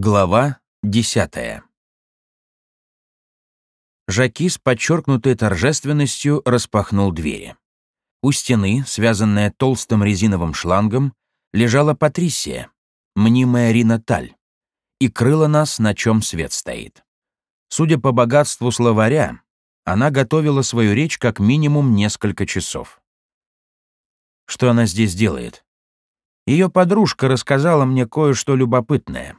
Глава десятая. Жаки с подчеркнутой торжественностью распахнул двери. У стены, связанная толстым резиновым шлангом, лежала Патрисия, мнимая Рина Таль, и крыла нас, на чем свет стоит. Судя по богатству словаря, она готовила свою речь как минимум несколько часов. Что она здесь делает? Ее подружка рассказала мне кое-что любопытное.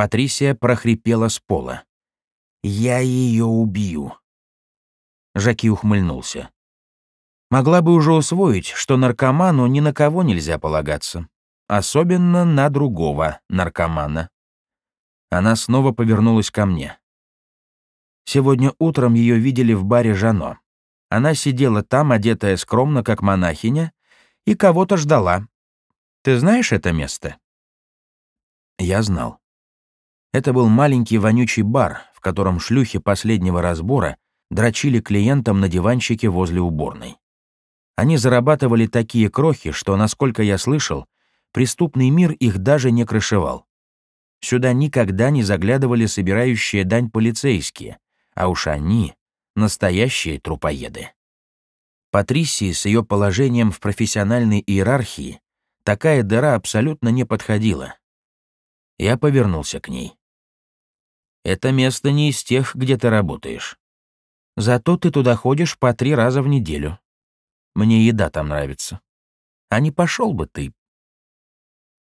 Патрисия прохрипела с пола. «Я ее убью». Жаки ухмыльнулся. Могла бы уже усвоить, что наркоману ни на кого нельзя полагаться. Особенно на другого наркомана. Она снова повернулась ко мне. Сегодня утром ее видели в баре Жано. Она сидела там, одетая скромно, как монахиня, и кого-то ждала. Ты знаешь это место? Я знал. Это был маленький вонючий бар, в котором шлюхи последнего разбора дрочили клиентам на диванчике возле уборной. Они зарабатывали такие крохи, что, насколько я слышал, преступный мир их даже не крышевал. Сюда никогда не заглядывали собирающие дань полицейские, а уж они — настоящие трупоеды. Патрисии с ее положением в профессиональной иерархии такая дыра абсолютно не подходила. Я повернулся к ней. Это место не из тех, где ты работаешь. Зато ты туда ходишь по три раза в неделю. Мне еда там нравится. А не пошел бы ты.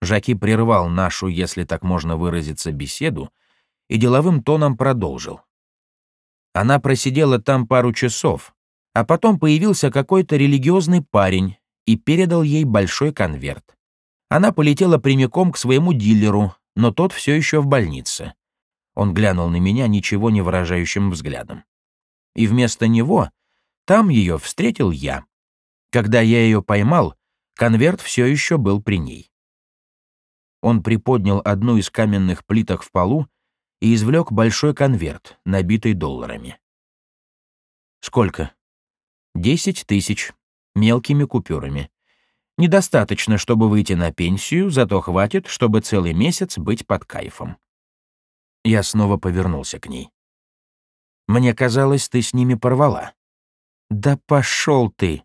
Жаки прервал нашу, если так можно выразиться, беседу и деловым тоном продолжил. Она просидела там пару часов, а потом появился какой-то религиозный парень и передал ей большой конверт. Она полетела прямиком к своему дилеру, но тот все еще в больнице. Он глянул на меня ничего не выражающим взглядом. И вместо него там ее встретил я. Когда я ее поймал, конверт все еще был при ней. Он приподнял одну из каменных плиток в полу и извлек большой конверт, набитый долларами. «Сколько?» «Десять тысяч. Мелкими купюрами. Недостаточно, чтобы выйти на пенсию, зато хватит, чтобы целый месяц быть под кайфом. Я снова повернулся к ней. «Мне казалось, ты с ними порвала». «Да пошел ты!»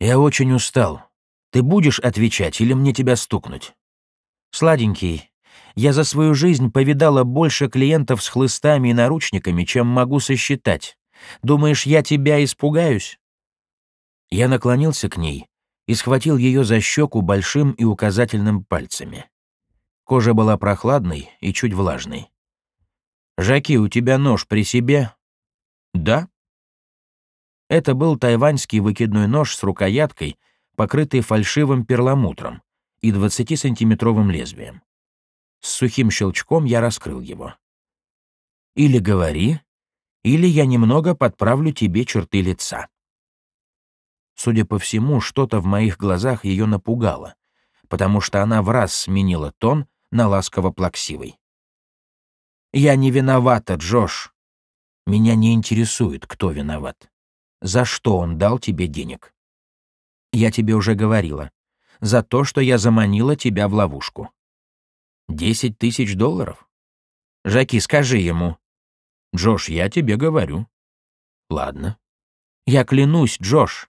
«Я очень устал. Ты будешь отвечать или мне тебя стукнуть?» «Сладенький, я за свою жизнь повидала больше клиентов с хлыстами и наручниками, чем могу сосчитать. Думаешь, я тебя испугаюсь?» Я наклонился к ней и схватил ее за щеку большим и указательным пальцами. Кожа была прохладной и чуть влажной. «Жаки, у тебя нож при себе?» «Да». Это был тайваньский выкидной нож с рукояткой, покрытой фальшивым перламутром и 20-сантиметровым лезвием. С сухим щелчком я раскрыл его. «Или говори, или я немного подправлю тебе черты лица». Судя по всему, что-то в моих глазах ее напугало, потому что она в раз сменила тон на ласково-плаксивый. Я не виновата, Джош. Меня не интересует, кто виноват. За что он дал тебе денег? Я тебе уже говорила. За то, что я заманила тебя в ловушку. Десять тысяч долларов? Жаки, скажи ему. Джош, я тебе говорю. Ладно. Я клянусь, Джош.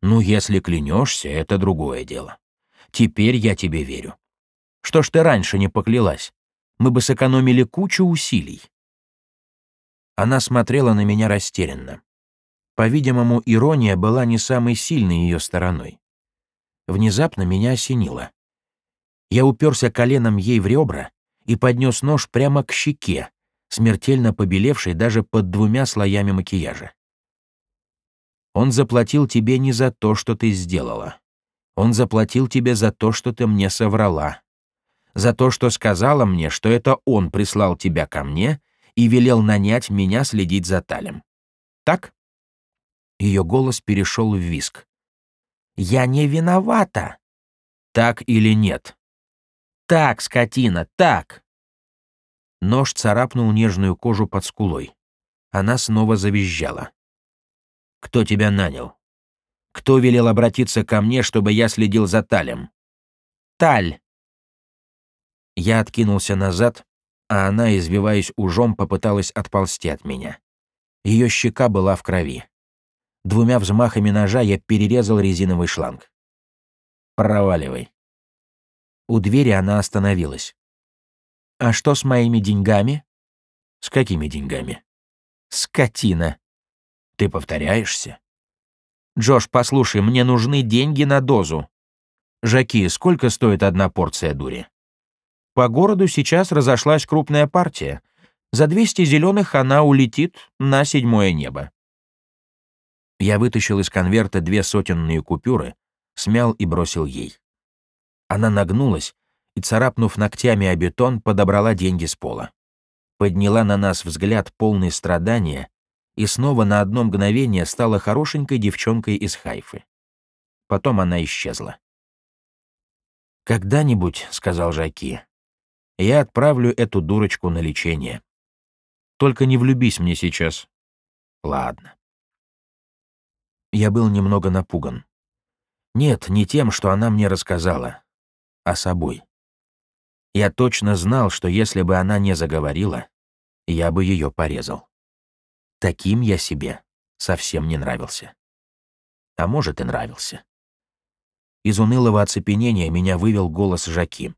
Ну, если клянешься, это другое дело. Теперь я тебе верю. Что ж ты раньше не поклялась? Мы бы сэкономили кучу усилий. Она смотрела на меня растерянно. По-видимому, ирония была не самой сильной ее стороной. Внезапно меня осенило. Я уперся коленом ей в ребра и поднес нож прямо к щеке, смертельно побелевшей даже под двумя слоями макияжа. Он заплатил тебе не за то, что ты сделала. Он заплатил тебе за то, что ты мне соврала за то, что сказала мне, что это он прислал тебя ко мне и велел нанять меня следить за Талем. Так? Ее голос перешел в виск. «Я не виновата!» «Так или нет?» «Так, скотина, так!» Нож царапнул нежную кожу под скулой. Она снова завизжала. «Кто тебя нанял? Кто велел обратиться ко мне, чтобы я следил за Талем?» «Таль!» Я откинулся назад, а она, извиваясь ужом, попыталась отползти от меня. Ее щека была в крови. Двумя взмахами ножа я перерезал резиновый шланг. «Проваливай». У двери она остановилась. «А что с моими деньгами?» «С какими деньгами?» «Скотина». «Ты повторяешься?» «Джош, послушай, мне нужны деньги на дозу». «Жаки, сколько стоит одна порция дури?» «По городу сейчас разошлась крупная партия. За 200 зеленых она улетит на седьмое небо». Я вытащил из конверта две сотенные купюры, смял и бросил ей. Она нагнулась и, царапнув ногтями о бетон, подобрала деньги с пола. Подняла на нас взгляд полный страдания и снова на одно мгновение стала хорошенькой девчонкой из Хайфы. Потом она исчезла. «Когда-нибудь», — сказал Жаки, — «я отправлю эту дурочку на лечение. Только не влюбись мне сейчас». «Ладно». Я был немного напуган. Нет, не тем, что она мне рассказала, а собой. Я точно знал, что если бы она не заговорила, я бы ее порезал. Таким я себе совсем не нравился. А может, и нравился. Из унылого оцепенения меня вывел голос Жаки.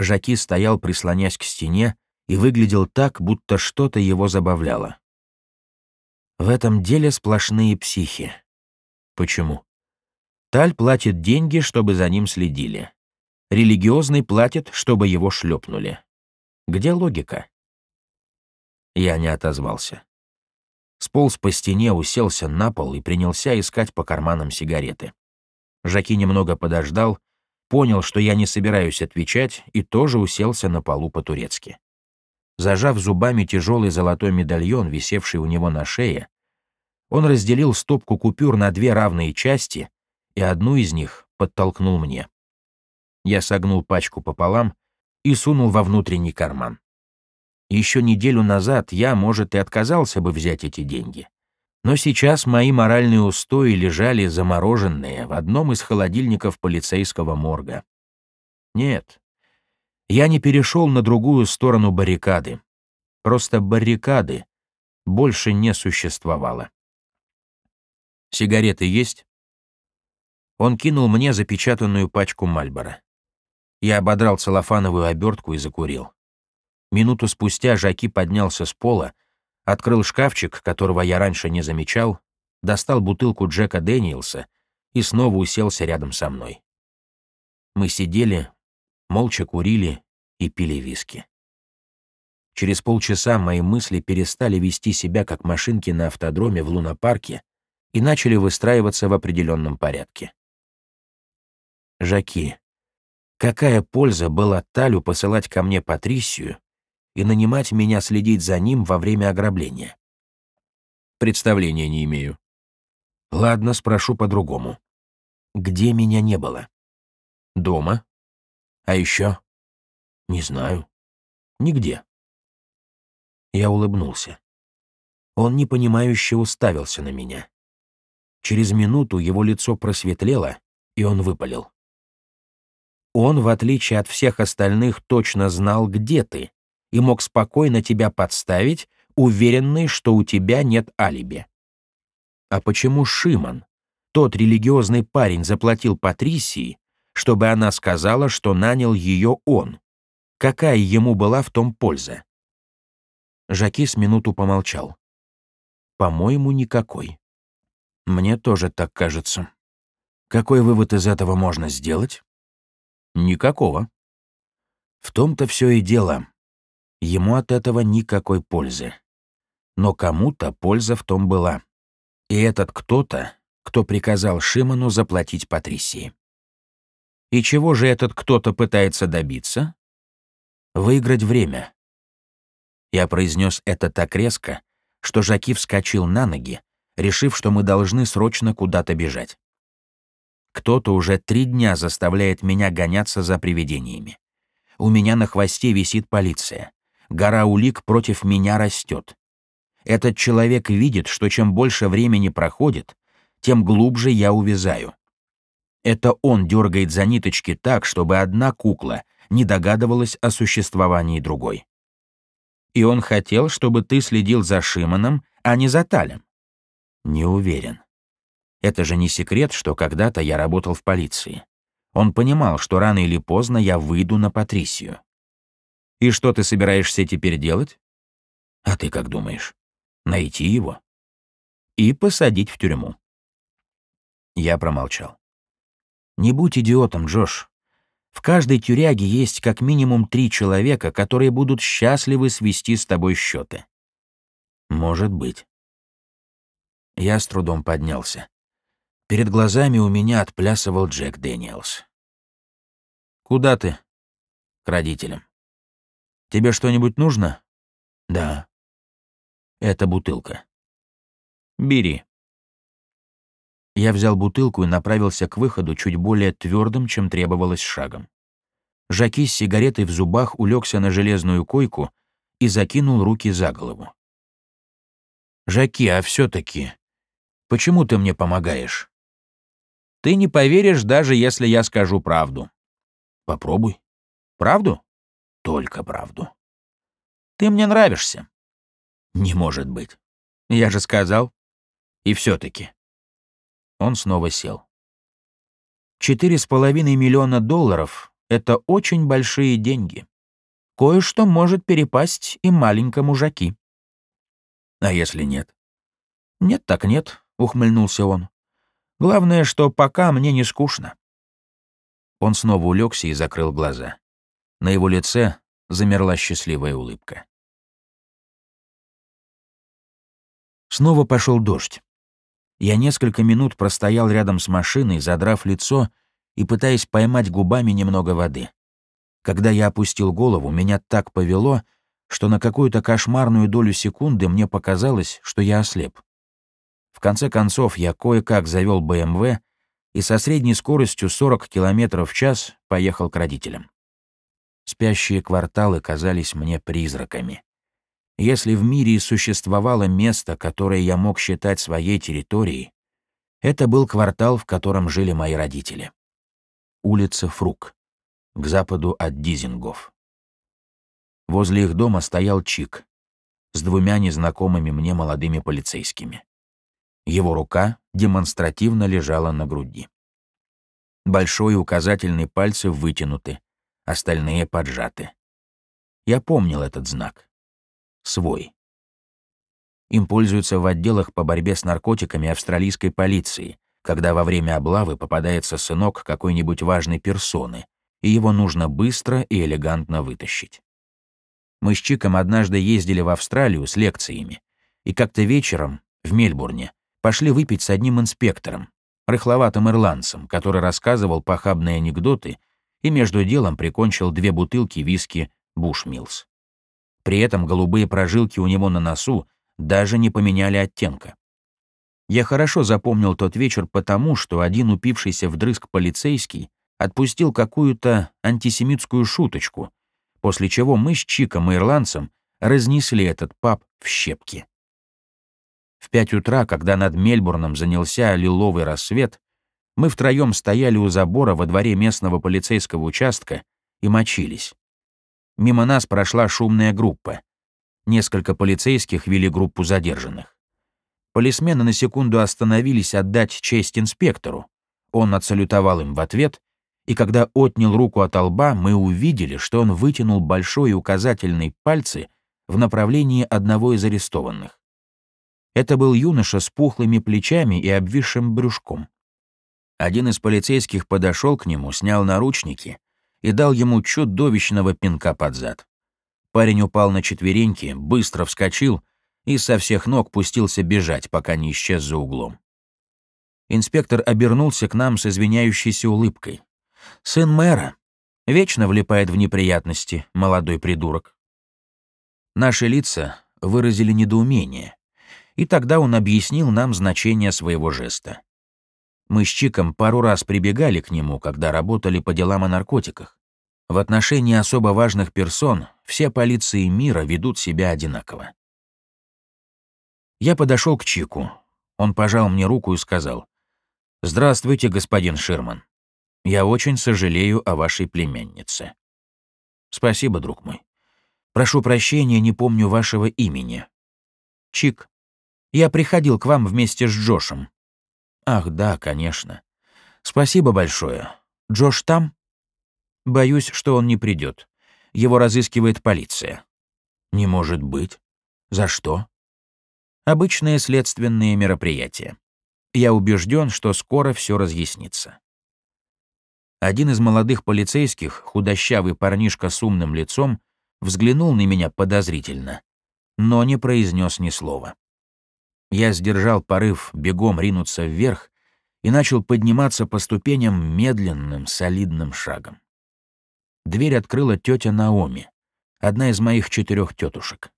Жаки стоял, прислонясь к стене, и выглядел так, будто что-то его забавляло. В этом деле сплошные психи. Почему? Таль платит деньги, чтобы за ним следили. Религиозный платит, чтобы его шлепнули. Где логика? Я не отозвался сполз по стене, уселся на пол и принялся искать по карманам сигареты. Жаки немного подождал, понял, что я не собираюсь отвечать, и тоже уселся на полу по-турецки. Зажав зубами тяжелый золотой медальон, висевший у него на шее, он разделил стопку купюр на две равные части, и одну из них подтолкнул мне. Я согнул пачку пополам и сунул во внутренний карман. Еще неделю назад я, может, и отказался бы взять эти деньги. Но сейчас мои моральные устои лежали замороженные в одном из холодильников полицейского морга. Нет, я не перешел на другую сторону баррикады. Просто баррикады больше не существовало. «Сигареты есть?» Он кинул мне запечатанную пачку Мальбора. Я ободрал целлофановую обертку и закурил. Минуту спустя Жаки поднялся с пола, открыл шкафчик, которого я раньше не замечал, достал бутылку Джека Дэниелса и снова уселся рядом со мной. Мы сидели, молча курили и пили виски. Через полчаса мои мысли перестали вести себя как машинки на автодроме в лунопарке и начали выстраиваться в определенном порядке. Жаки, какая польза была Талю посылать ко мне Патрисию, и нанимать меня следить за ним во время ограбления? Представления не имею. Ладно, спрошу по-другому. Где меня не было? Дома? А еще? Не знаю. Нигде. Я улыбнулся. Он непонимающе уставился на меня. Через минуту его лицо просветлело, и он выпалил. Он, в отличие от всех остальных, точно знал, где ты, и мог спокойно тебя подставить, уверенный, что у тебя нет алиби. А почему Шиман, тот религиозный парень, заплатил Патрисии, чтобы она сказала, что нанял ее он? Какая ему была в том польза? Жаки с минуту помолчал. По-моему, никакой. Мне тоже так кажется. Какой вывод из этого можно сделать? Никакого. В том-то все и дело. Ему от этого никакой пользы. Но кому-то польза в том была. И этот кто-то, кто приказал Шиману заплатить Патрисии. И чего же этот кто-то пытается добиться? Выиграть время. Я произнес это так резко, что Жаки вскочил на ноги, решив, что мы должны срочно куда-то бежать. Кто-то уже три дня заставляет меня гоняться за привидениями. У меня на хвосте висит полиция гора улик против меня растет. Этот человек видит, что чем больше времени проходит, тем глубже я увязаю. Это он дергает за ниточки так, чтобы одна кукла не догадывалась о существовании другой. И он хотел, чтобы ты следил за Шимоном, а не за Талем. Не уверен. Это же не секрет, что когда-то я работал в полиции. Он понимал, что рано или поздно я выйду на Патрисию. И что ты собираешься теперь делать? А ты как думаешь? Найти его? И посадить в тюрьму. Я промолчал. Не будь идиотом, Джош. В каждой тюряге есть как минимум три человека, которые будут счастливы свести с тобой счеты. Может быть. Я с трудом поднялся. Перед глазами у меня отплясывал Джек Дэниелс. «Куда ты?» «К родителям». «Тебе что-нибудь нужно?» «Да». «Это бутылка». «Бери». Я взял бутылку и направился к выходу чуть более твердым, чем требовалось шагом. Жаки с сигаретой в зубах улегся на железную койку и закинул руки за голову. «Жаки, а все таки почему ты мне помогаешь?» «Ты не поверишь, даже если я скажу правду». «Попробуй». «Правду?» «Только правду». «Ты мне нравишься». «Не может быть. Я же сказал. И все таки он снова сел. Четыре с половиной миллиона долларов — это очень большие деньги. Кое-что может перепасть и маленькому жаки. А если нет? Нет так нет, ухмыльнулся он. Главное, что пока мне не скучно. Он снова улегся и закрыл глаза. На его лице замерла счастливая улыбка. Снова пошел дождь. Я несколько минут простоял рядом с машиной, задрав лицо и пытаясь поймать губами немного воды. Когда я опустил голову, меня так повело, что на какую-то кошмарную долю секунды мне показалось, что я ослеп. В конце концов, я кое-как завел БМВ и со средней скоростью 40 км в час поехал к родителям. Спящие кварталы казались мне призраками. Если в мире существовало место, которое я мог считать своей территорией, это был квартал, в котором жили мои родители. Улица Фрук, к западу от Дизингов. Возле их дома стоял Чик с двумя незнакомыми мне молодыми полицейскими. Его рука демонстративно лежала на груди. Большой и указательный пальцы вытянуты, остальные поджаты. Я помнил этот знак свой. Им пользуются в отделах по борьбе с наркотиками австралийской полиции, когда во время облавы попадается сынок какой-нибудь важной персоны, и его нужно быстро и элегантно вытащить. Мы с Чиком однажды ездили в Австралию с лекциями, и как-то вечером в Мельбурне пошли выпить с одним инспектором, рыхловатым ирландцем, который рассказывал похабные анекдоты и между делом прикончил две бутылки виски «Бушмилс». При этом голубые прожилки у него на носу даже не поменяли оттенка. Я хорошо запомнил тот вечер потому, что один упившийся вдрызг полицейский отпустил какую-то антисемитскую шуточку, после чего мы с Чиком и ирландцем разнесли этот паб в щепки. В пять утра, когда над Мельбурном занялся лиловый рассвет, мы втроем стояли у забора во дворе местного полицейского участка и мочились. Мимо нас прошла шумная группа. Несколько полицейских вели группу задержанных. Полисмены на секунду остановились отдать честь инспектору. Он отсалютовал им в ответ, и когда отнял руку от лба, мы увидели, что он вытянул большой и указательный пальцы в направлении одного из арестованных. Это был юноша с пухлыми плечами и обвисшим брюшком. Один из полицейских подошел к нему, снял наручники и дал ему чудовищного пинка под зад. Парень упал на четвереньки, быстро вскочил и со всех ног пустился бежать, пока не исчез за углом. Инспектор обернулся к нам с извиняющейся улыбкой. «Сын мэра. Вечно влипает в неприятности, молодой придурок». Наши лица выразили недоумение, и тогда он объяснил нам значение своего жеста. Мы с Чиком пару раз прибегали к нему, когда работали по делам о наркотиках. В отношении особо важных персон все полиции мира ведут себя одинаково. Я подошел к Чику. Он пожал мне руку и сказал, «Здравствуйте, господин Ширман. Я очень сожалею о вашей племяннице». Спасибо, друг мой. Прошу прощения, не помню вашего имени. Чик. Я приходил к вам вместе с Джошем. Ах, да, конечно. Спасибо большое. Джош там? Боюсь, что он не придет. Его разыскивает полиция. Не может быть. За что? Обычные следственные мероприятия. Я убежден, что скоро все разъяснится. Один из молодых полицейских, худощавый парнишка с умным лицом, взглянул на меня подозрительно, но не произнес ни слова. Я сдержал порыв бегом ринуться вверх и начал подниматься по ступеням медленным, солидным шагом. Дверь открыла тетя Наоми, одна из моих четырех тетушек.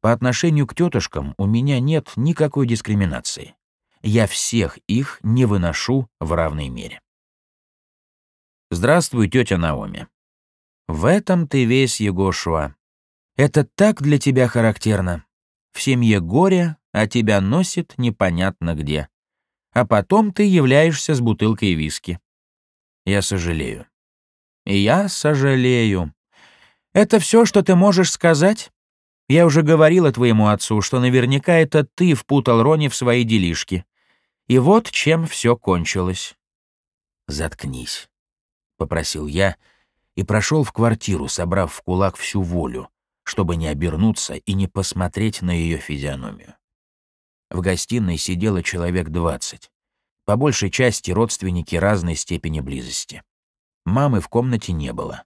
По отношению к тетушкам у меня нет никакой дискриминации. Я всех их не выношу в равной мере. «Здравствуй, тетя Наоми». «В этом ты весь, Егошуа. Это так для тебя характерно. В семье горе, а тебя носит непонятно где. А потом ты являешься с бутылкой виски. Я сожалею. Я сожалею. Это все, что ты можешь сказать? Я уже говорила твоему отцу, что наверняка это ты впутал Рони в свои делишки. И вот чем все кончилось. Заткнись попросил я и прошел в квартиру, собрав в кулак всю волю, чтобы не обернуться и не посмотреть на ее физиономию. В гостиной сидело человек двадцать, по большей части родственники разной степени близости. Мамы в комнате не было.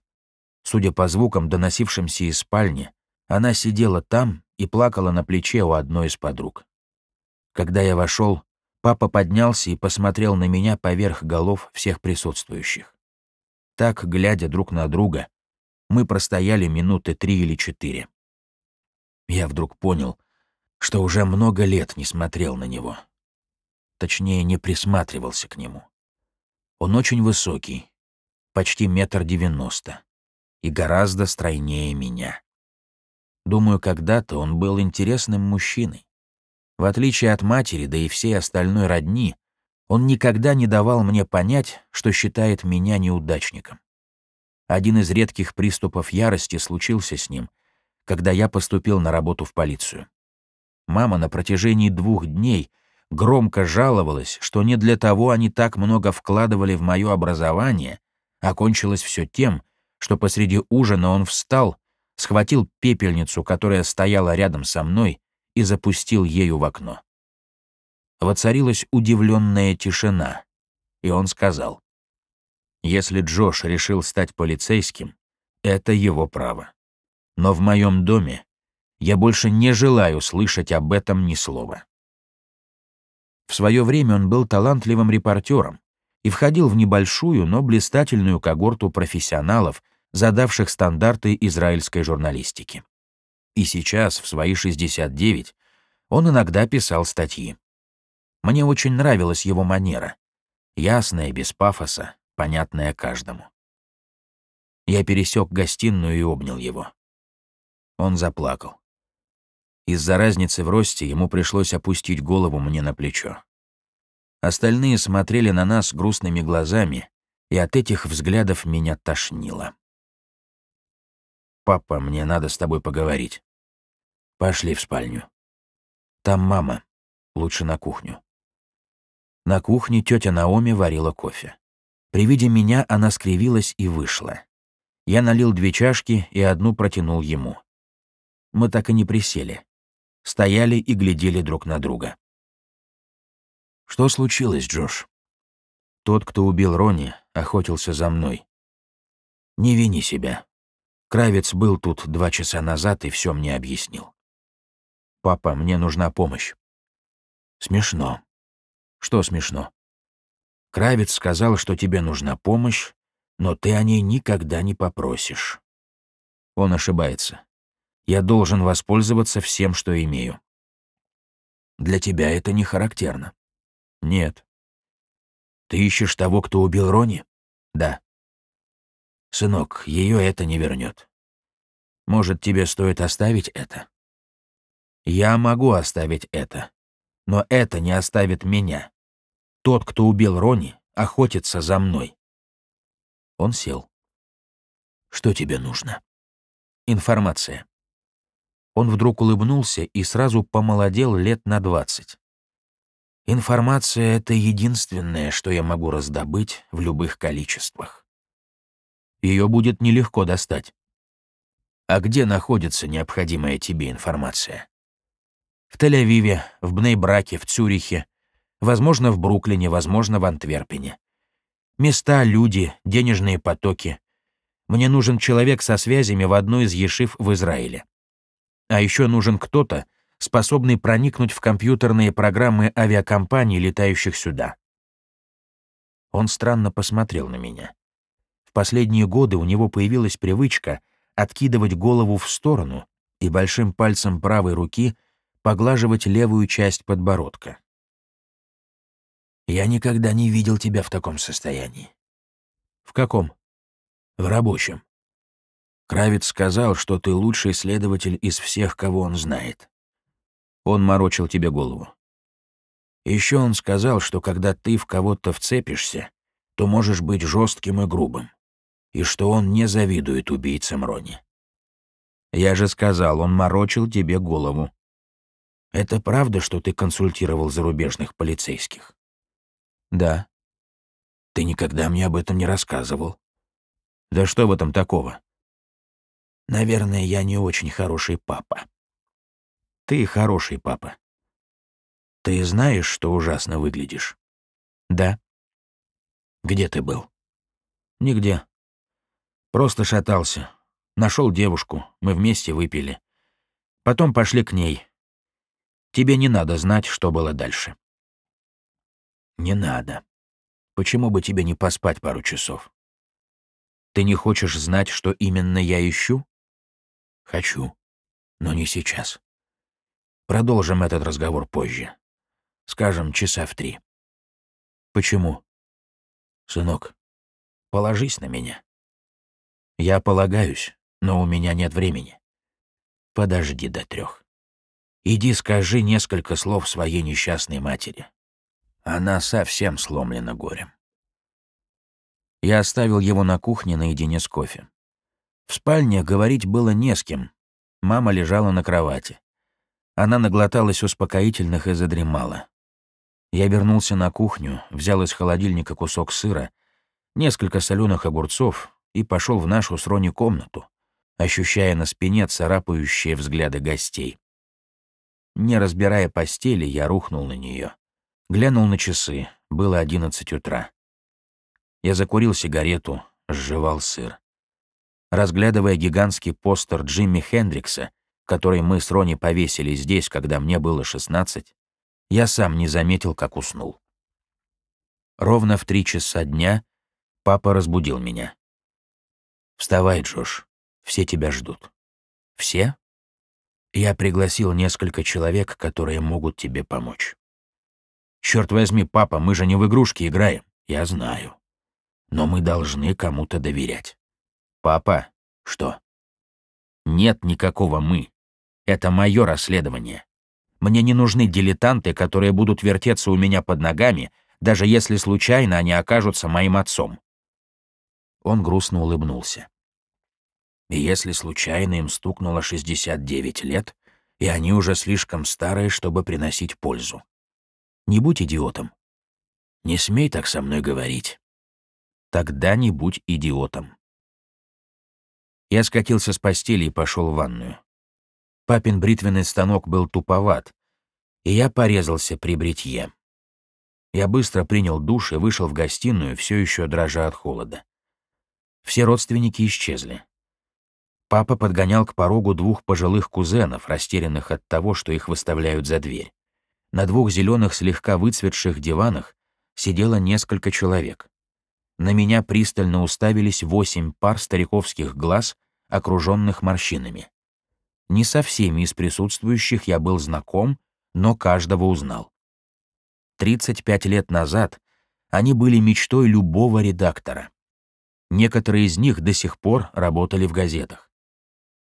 Судя по звукам, доносившимся из спальни, она сидела там и плакала на плече у одной из подруг. Когда я вошел, папа поднялся и посмотрел на меня поверх голов всех присутствующих. Так, глядя друг на друга, мы простояли минуты три или четыре. Я вдруг понял, что уже много лет не смотрел на него. Точнее, не присматривался к нему. Он очень высокий, почти метр девяносто, и гораздо стройнее меня. Думаю, когда-то он был интересным мужчиной. В отличие от матери, да и всей остальной родни, он никогда не давал мне понять, что считает меня неудачником. Один из редких приступов ярости случился с ним, когда я поступил на работу в полицию. Мама на протяжении двух дней громко жаловалась, что не для того они так много вкладывали в мое образование, а кончилось все тем, что посреди ужина он встал, схватил пепельницу, которая стояла рядом со мной, и запустил ею в окно. Воцарилась удивленная тишина, и он сказал, «Если Джош решил стать полицейским, это его право. Но в моем доме я больше не желаю слышать об этом ни слова». В свое время он был талантливым репортером и входил в небольшую, но блистательную когорту профессионалов, задавших стандарты израильской журналистики. И сейчас, в свои 69, он иногда писал статьи. Мне очень нравилась его манера. Ясная, без пафоса, понятная каждому. Я пересек гостиную и обнял его. Он заплакал. Из-за разницы в росте ему пришлось опустить голову мне на плечо. Остальные смотрели на нас грустными глазами, и от этих взглядов меня тошнило. «Папа, мне надо с тобой поговорить. Пошли в спальню. Там мама. Лучше на кухню». На кухне тетя Наоми варила кофе. При виде меня она скривилась и вышла. Я налил две чашки и одну протянул ему. Мы так и не присели. Стояли и глядели друг на друга. «Что случилось, Джош?» «Тот, кто убил Рони, охотился за мной. Не вини себя. Кравец был тут два часа назад и все мне объяснил. Папа, мне нужна помощь. Смешно. Что смешно? Кравец сказал, что тебе нужна помощь, но ты о ней никогда не попросишь. Он ошибается. Я должен воспользоваться всем, что имею. Для тебя это не характерно. Нет. Ты ищешь того, кто убил Рони? Да. Сынок, ее это не вернет. Может, тебе стоит оставить это? Я могу оставить это, но это не оставит меня. Тот, кто убил Рони, охотится за мной. Он сел. Что тебе нужно? Информация. Он вдруг улыбнулся и сразу помолодел лет на двадцать. Информация — это единственное, что я могу раздобыть в любых количествах. Ее будет нелегко достать. А где находится необходимая тебе информация? В Тель-Авиве, в Бнейбраке, в Цюрихе, возможно, в Бруклине, возможно, в Антверпене. Места, люди, денежные потоки. Мне нужен человек со связями в одной из ешив в Израиле. А еще нужен кто-то, способный проникнуть в компьютерные программы авиакомпаний, летающих сюда. Он странно посмотрел на меня. В последние годы у него появилась привычка откидывать голову в сторону и большим пальцем правой руки поглаживать левую часть подбородка. «Я никогда не видел тебя в таком состоянии». «В каком?» «В рабочем. Кравец сказал, что ты лучший следователь из всех, кого он знает. Он морочил тебе голову. Еще он сказал, что когда ты в кого-то вцепишься, то можешь быть жестким и грубым, и что он не завидует убийцам Рони. Я же сказал, он морочил тебе голову. Это правда, что ты консультировал зарубежных полицейских? Да. Ты никогда мне об этом не рассказывал. Да что в этом такого? Наверное, я не очень хороший папа. Ты хороший папа. Ты знаешь, что ужасно выглядишь? Да. Где ты был? Нигде. Просто шатался. Нашел девушку, мы вместе выпили. Потом пошли к ней. Тебе не надо знать, что было дальше. Не надо. Почему бы тебе не поспать пару часов? Ты не хочешь знать, что именно я ищу? Хочу, но не сейчас. Продолжим этот разговор позже. Скажем, часа в три. Почему? Сынок, положись на меня. Я полагаюсь, но у меня нет времени. Подожди до трех. Иди скажи несколько слов своей несчастной матери. Она совсем сломлена горем. Я оставил его на кухне наедине с кофе. В спальне говорить было не с кем. Мама лежала на кровати. Она наглоталась успокоительных и задремала. Я вернулся на кухню, взял из холодильника кусок сыра, несколько соленых огурцов и пошел в нашу с Рони комнату, ощущая на спине царапающие взгляды гостей. Не разбирая постели, я рухнул на нее. Глянул на часы, было одиннадцать утра. Я закурил сигарету, сживал сыр. Разглядывая гигантский постер Джимми Хендрикса, который мы с Рони повесили здесь, когда мне было 16, я сам не заметил, как уснул. Ровно в три часа дня папа разбудил меня. «Вставай, Джош, все тебя ждут». «Все?» Я пригласил несколько человек, которые могут тебе помочь. Черт возьми, папа, мы же не в игрушки играем. Я знаю. Но мы должны кому-то доверять. «Папа, что?» «Нет никакого «мы». Это мое расследование. Мне не нужны дилетанты, которые будут вертеться у меня под ногами, даже если случайно они окажутся моим отцом». Он грустно улыбнулся. И если случайно им стукнуло 69 лет, и они уже слишком старые, чтобы приносить пользу. Не будь идиотом. Не смей так со мной говорить. Тогда не будь идиотом. Я скатился с постели и пошел в ванную. Папин бритвенный станок был туповат, и я порезался при бритье. Я быстро принял душ и вышел в гостиную, все еще дрожа от холода. Все родственники исчезли. Папа подгонял к порогу двух пожилых кузенов, растерянных от того, что их выставляют за дверь. На двух зеленых слегка выцветших диванах сидело несколько человек. На меня пристально уставились восемь пар стариковских глаз, окруженных морщинами. Не со всеми из присутствующих я был знаком, но каждого узнал. 35 лет назад они были мечтой любого редактора. Некоторые из них до сих пор работали в газетах.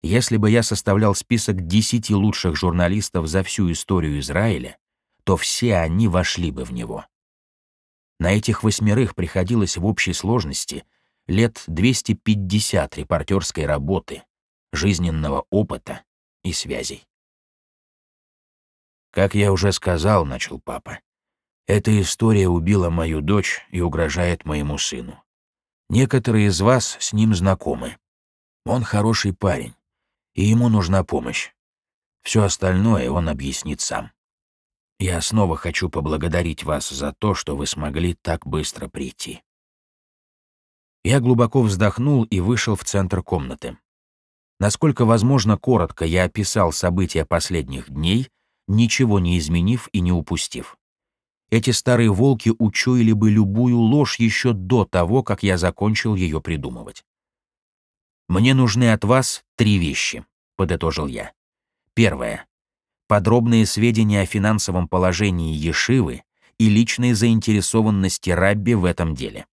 Если бы я составлял список 10 лучших журналистов за всю историю Израиля, то все они вошли бы в него. На этих восьмерых приходилось в общей сложности лет 250 репортерской работы, жизненного опыта и связей. «Как я уже сказал», — начал папа, — «эта история убила мою дочь и угрожает моему сыну. Некоторые из вас с ним знакомы. Он хороший парень, и ему нужна помощь. Все остальное он объяснит сам. Я снова хочу поблагодарить вас за то, что вы смогли так быстро прийти». Я глубоко вздохнул и вышел в центр комнаты. Насколько возможно коротко я описал события последних дней, ничего не изменив и не упустив. Эти старые волки учуяли бы любую ложь еще до того, как я закончил ее придумывать. «Мне нужны от вас три вещи», — подытожил я. Первое. Подробные сведения о финансовом положении Ешивы и личной заинтересованности Рабби в этом деле.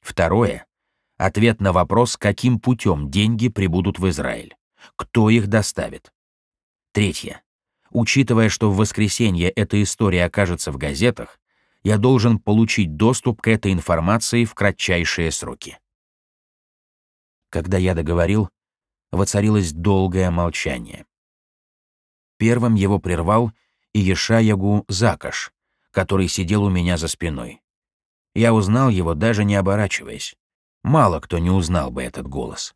Второе. Ответ на вопрос, каким путем деньги прибудут в Израиль. Кто их доставит. Третье. Учитывая, что в воскресенье эта история окажется в газетах, я должен получить доступ к этой информации в кратчайшие сроки. Когда я договорил, воцарилось долгое молчание. Первым его прервал Иешаягу Закаш, который сидел у меня за спиной. Я узнал его, даже не оборачиваясь. Мало кто не узнал бы этот голос.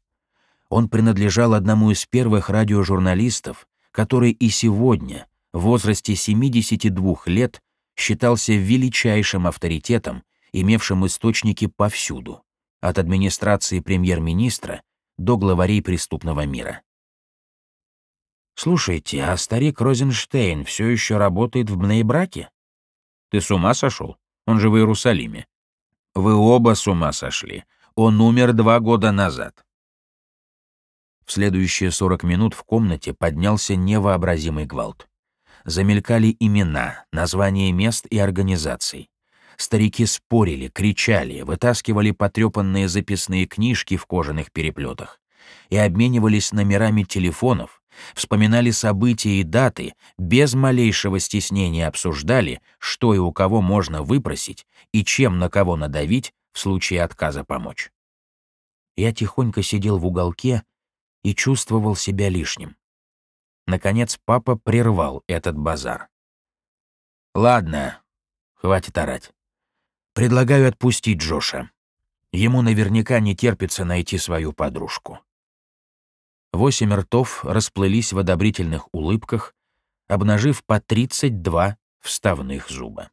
Он принадлежал одному из первых радиожурналистов, который и сегодня, в возрасте 72 лет, считался величайшим авторитетом, имевшим источники повсюду, от администрации премьер-министра до главарей преступного мира. «Слушайте, а старик Розенштейн все еще работает в Бнейбраке? Ты с ума сошел? Он же в Иерусалиме». «Вы оба с ума сошли. Он умер два года назад». В следующие 40 минут в комнате поднялся невообразимый гвалт. Замелькали имена, названия мест и организаций. Старики спорили, кричали, вытаскивали потрепанные записные книжки в кожаных переплетах и обменивались номерами телефонов, вспоминали события и даты, без малейшего стеснения обсуждали, что и у кого можно выпросить и чем на кого надавить в случае отказа помочь. Я тихонько сидел в уголке и чувствовал себя лишним. Наконец папа прервал этот базар. «Ладно, хватит орать. Предлагаю отпустить Джоша. Ему наверняка не терпится найти свою подружку. Восемь ртов расплылись в одобрительных улыбках, обнажив по 32 вставных зуба.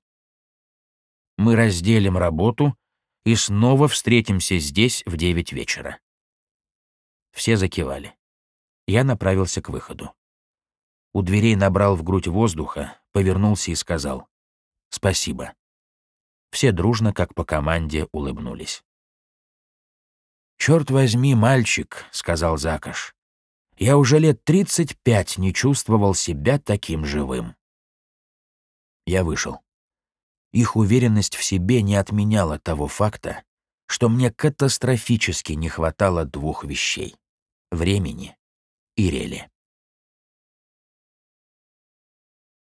Мы разделим работу и снова встретимся здесь в девять вечера. Все закивали. Я направился к выходу. У дверей набрал в грудь воздуха, повернулся и сказал «Спасибо». Все дружно, как по команде, улыбнулись. «Черт возьми, мальчик», — сказал Закаш. Я уже лет 35 не чувствовал себя таким живым. Я вышел. Их уверенность в себе не отменяла того факта, что мне катастрофически не хватало двух вещей — времени и рели.